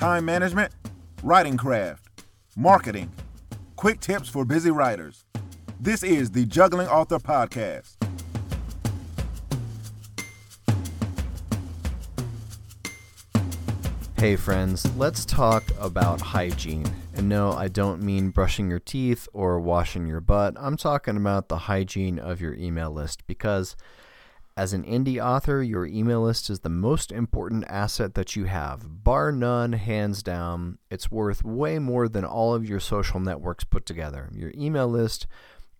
time management, writing craft, marketing, quick tips for busy writers. This is the Juggling Author Podcast. Hey friends, let's talk about hygiene. And no, I don't mean brushing your teeth or washing your butt. I'm talking about the hygiene of your email list because as an indie author, your email list is the most important asset that you have. Bar none, hands down. It's worth way more than all of your social networks put together. Your email list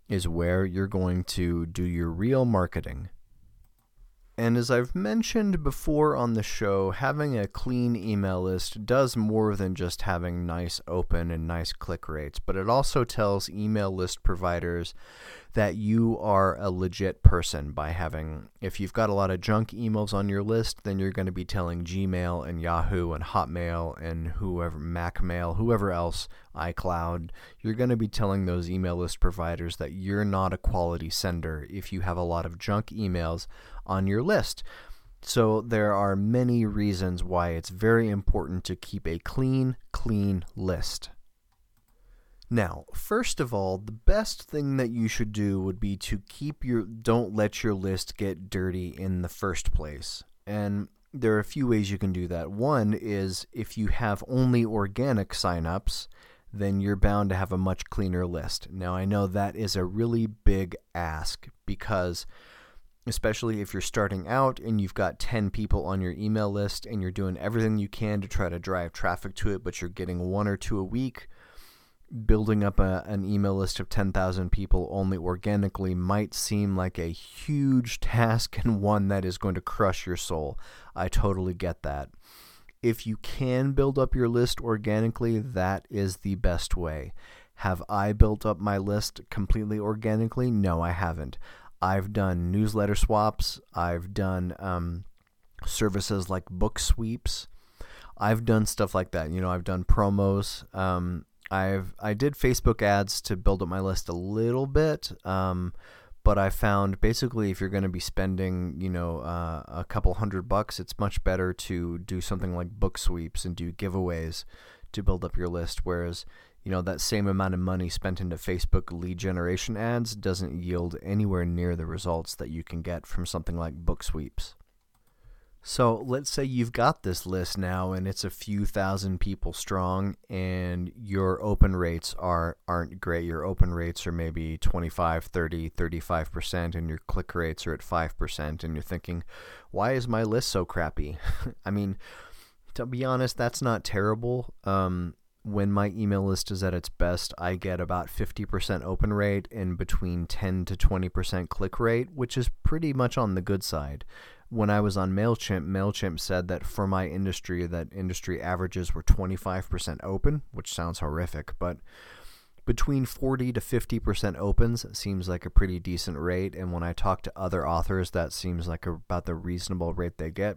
is where you're going to do your real marketing. And as I've mentioned before on the show, having a clean email list does more than just having nice open and nice click rates, but it also tells email list providers that you are a legit person by having, if you've got a lot of junk emails on your list, then you're going to be telling Gmail and Yahoo and Hotmail and whoever, MacMail, whoever else, iCloud, you're going to be telling those email list providers that you're not a quality sender if you have a lot of junk emails on your list. So there are many reasons why it's very important to keep a clean, clean list. Now, first of all, the best thing that you should do would be to keep your don't let your list get dirty in the first place. And there are a few ways you can do that. One is if you have only organic signups, then you're bound to have a much cleaner list. Now, I know that is a really big ask because especially if you're starting out and you've got 10 people on your email list and you're doing everything you can to try to drive traffic to it, but you're getting one or two a week building up a, an email list of 10,000 people only organically might seem like a huge task and one that is going to crush your soul. I totally get that. If you can build up your list organically, that is the best way. Have I built up my list completely organically? No, I haven't. I've done newsletter swaps. I've done um, services like book sweeps. I've done stuff like that. You know, I've done promos. Um, I've I did Facebook ads to build up my list a little bit, um, but I found basically if you're going to be spending you know uh, a couple hundred bucks, it's much better to do something like book sweeps and do giveaways to build up your list. Whereas you know that same amount of money spent into Facebook lead generation ads doesn't yield anywhere near the results that you can get from something like book sweeps. So let's say you've got this list now and it's a few thousand people strong and your open rates are aren't great. Your open rates are maybe 25, 30, 35% and your click rates are at 5% and you're thinking, "Why is my list so crappy?" I mean, to be honest, that's not terrible. Um, when my email list is at its best, I get about 50% open rate and between 10 to 20% click rate, which is pretty much on the good side when I was on Mailchimp, Mailchimp said that for my industry, that industry averages were 25% open, which sounds horrific, but between 40 to 50% opens seems like a pretty decent rate. And when I talk to other authors, that seems like about the reasonable rate they get.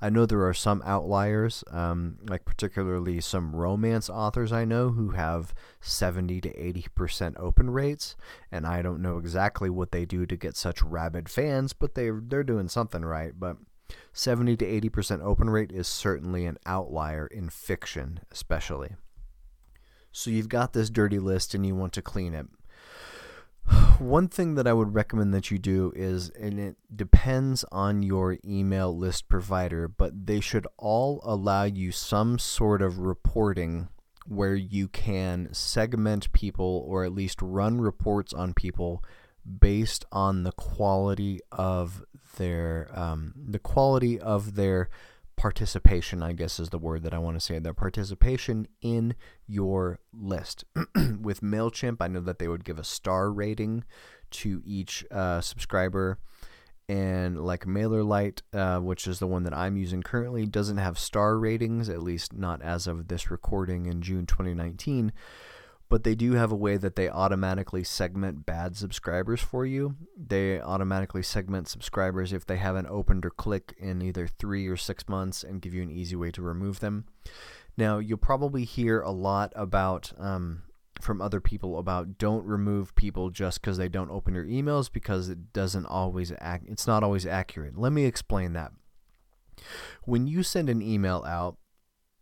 I know there are some outliers, um, like particularly some romance authors I know who have 70 to 80% open rates, and I don't know exactly what they do to get such rabid fans, but they they're doing something right. But 70 to 80% open rate is certainly an outlier in fiction, especially. So you've got this dirty list and you want to clean it. One thing that I would recommend that you do is, and it depends on your email list provider, but they should all allow you some sort of reporting where you can segment people or at least run reports on people based on the quality of their um, the quality of their participation, I guess is the word that I want to say, their participation in your list. With MailChimp, I know that they would give a star rating to each uh, subscriber. And like MailerLite, uh, which is the one that I'm using currently, doesn't have star ratings, at least not as of this recording in June 2019 but they do have a way that they automatically segment bad subscribers for you. They automatically segment subscribers if they haven't opened or clicked in either three or six months and give you an easy way to remove them. Now, you'll probably hear a lot about um, from other people about don't remove people just because they don't open your emails because it doesn't always act. It's not always accurate. Let me explain that. When you send an email out,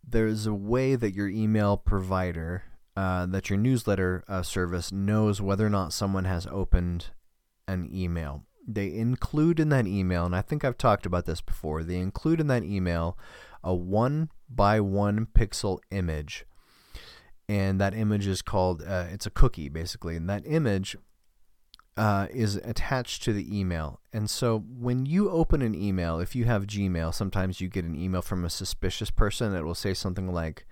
there's a way that your email provider, uh, that your newsletter uh, service knows whether or not someone has opened an email. They include in that email, and I think I've talked about this before, they include in that email a one by one pixel image. And that image is called, uh, it's a cookie basically. And that image uh, is attached to the email. And so when you open an email, if you have Gmail, sometimes you get an email from a suspicious person that will say something like,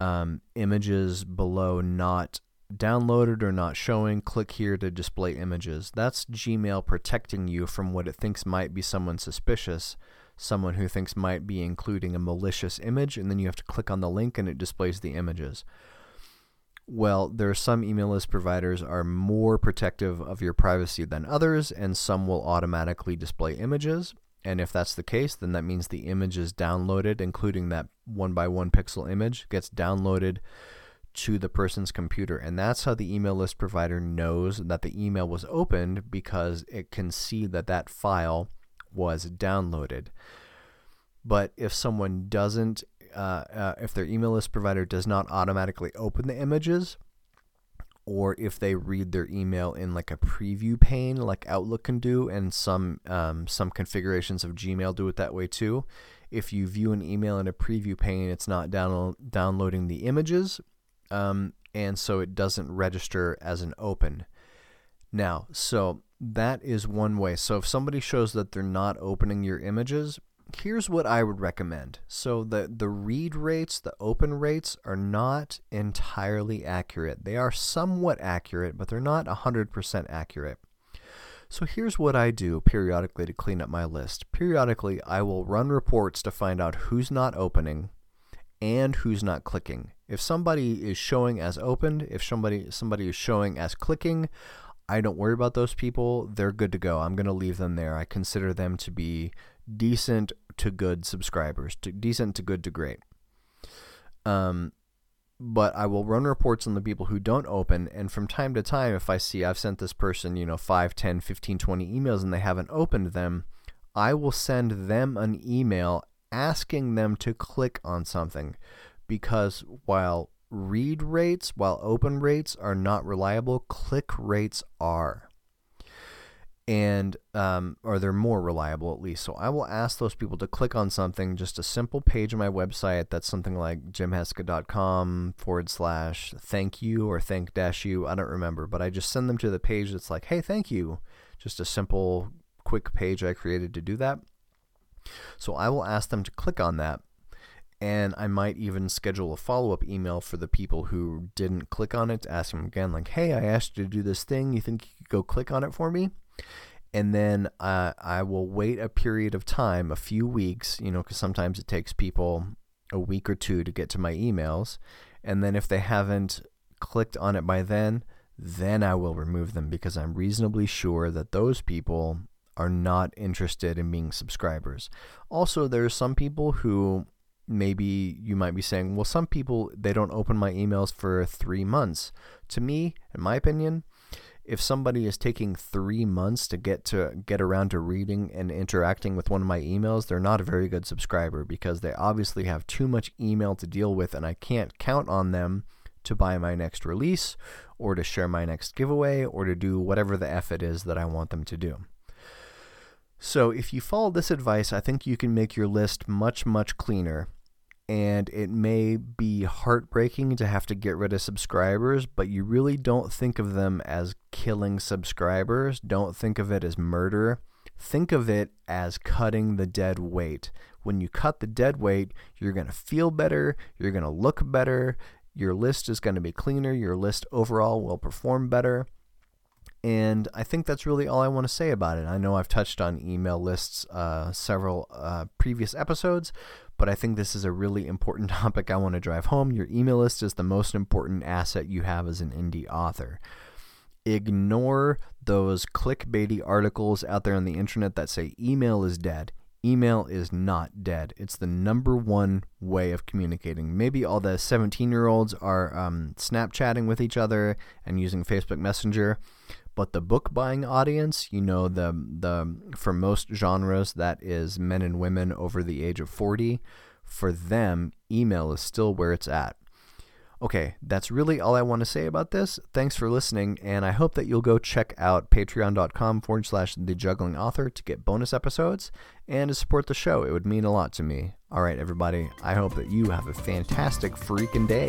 um, images below not downloaded or not showing, click here to display images. That's Gmail protecting you from what it thinks might be someone suspicious, someone who thinks might be including a malicious image, and then you have to click on the link and it displays the images. Well, there are some email list providers are more protective of your privacy than others, and some will automatically display images. And if that's the case, then that means the image is downloaded, including that one by one pixel image, gets downloaded to the person's computer. And that's how the email list provider knows that the email was opened because it can see that that file was downloaded. But if someone doesn't, uh, uh, if their email list provider does not automatically open the images, or if they read their email in like a preview pane, like Outlook can do, and some um, some configurations of Gmail do it that way too. If you view an email in a preview pane, it's not down- downloading the images, um, and so it doesn't register as an open. Now, so that is one way. So if somebody shows that they're not opening your images, here's what I would recommend. So the the read rates, the open rates are not entirely accurate. They are somewhat accurate, but they're not 100% accurate. So here's what I do periodically to clean up my list. Periodically, I will run reports to find out who's not opening and who's not clicking. If somebody is showing as opened, if somebody somebody is showing as clicking, I don't worry about those people. They're good to go. I'm going to leave them there. I consider them to be decent to good subscribers, to decent to good to great. Um, but I will run reports on the people who don't open. And from time to time, if I see I've sent this person, you know, 5, 10, 15, 20 emails and they haven't opened them, I will send them an email asking them to click on something. Because while read rates, while open rates are not reliable, click rates are. And, um, or they're more reliable at least. So I will ask those people to click on something, just a simple page on my website that's something like jimheskett.com forward slash thank you or thank dash you. I don't remember, but I just send them to the page that's like, hey, thank you. Just a simple, quick page I created to do that. So I will ask them to click on that and I might even schedule a follow up email for the people who didn't click on it to ask them again, like, hey, I asked you to do this thing. You think you could go click on it for me? And then uh, I will wait a period of time, a few weeks, you know, because sometimes it takes people a week or two to get to my emails. And then if they haven't clicked on it by then, then I will remove them because I'm reasonably sure that those people are not interested in being subscribers. Also, there are some people who maybe you might be saying, well, some people, they don't open my emails for three months. To me, in my opinion, if somebody is taking three months to get to get around to reading and interacting with one of my emails, they're not a very good subscriber because they obviously have too much email to deal with, and I can't count on them to buy my next release or to share my next giveaway or to do whatever the F it is that I want them to do. So, if you follow this advice, I think you can make your list much, much cleaner and it may be heartbreaking to have to get rid of subscribers, but you really don't think of them as killing subscribers. Don't think of it as murder. Think of it as cutting the dead weight. When you cut the dead weight, you're going to feel better, you're going to look better, your list is going to be cleaner, your list overall will perform better. And I think that's really all I want to say about it. I know I've touched on email lists uh, several uh, previous episodes, but I think this is a really important topic I want to drive home. Your email list is the most important asset you have as an indie author. Ignore those clickbaity articles out there on the internet that say email is dead. Email is not dead. It's the number one way of communicating. Maybe all the 17 year olds are um, Snapchatting with each other and using Facebook Messenger, but the book buying audience, you know, the the for most genres that is men and women over the age of 40. for them, email is still where it's at. Okay, that's really all I want to say about this. Thanks for listening, and I hope that you'll go check out patreon.com forward slash the juggling author to get bonus episodes and to support the show. It would mean a lot to me. All right, everybody, I hope that you have a fantastic freaking day.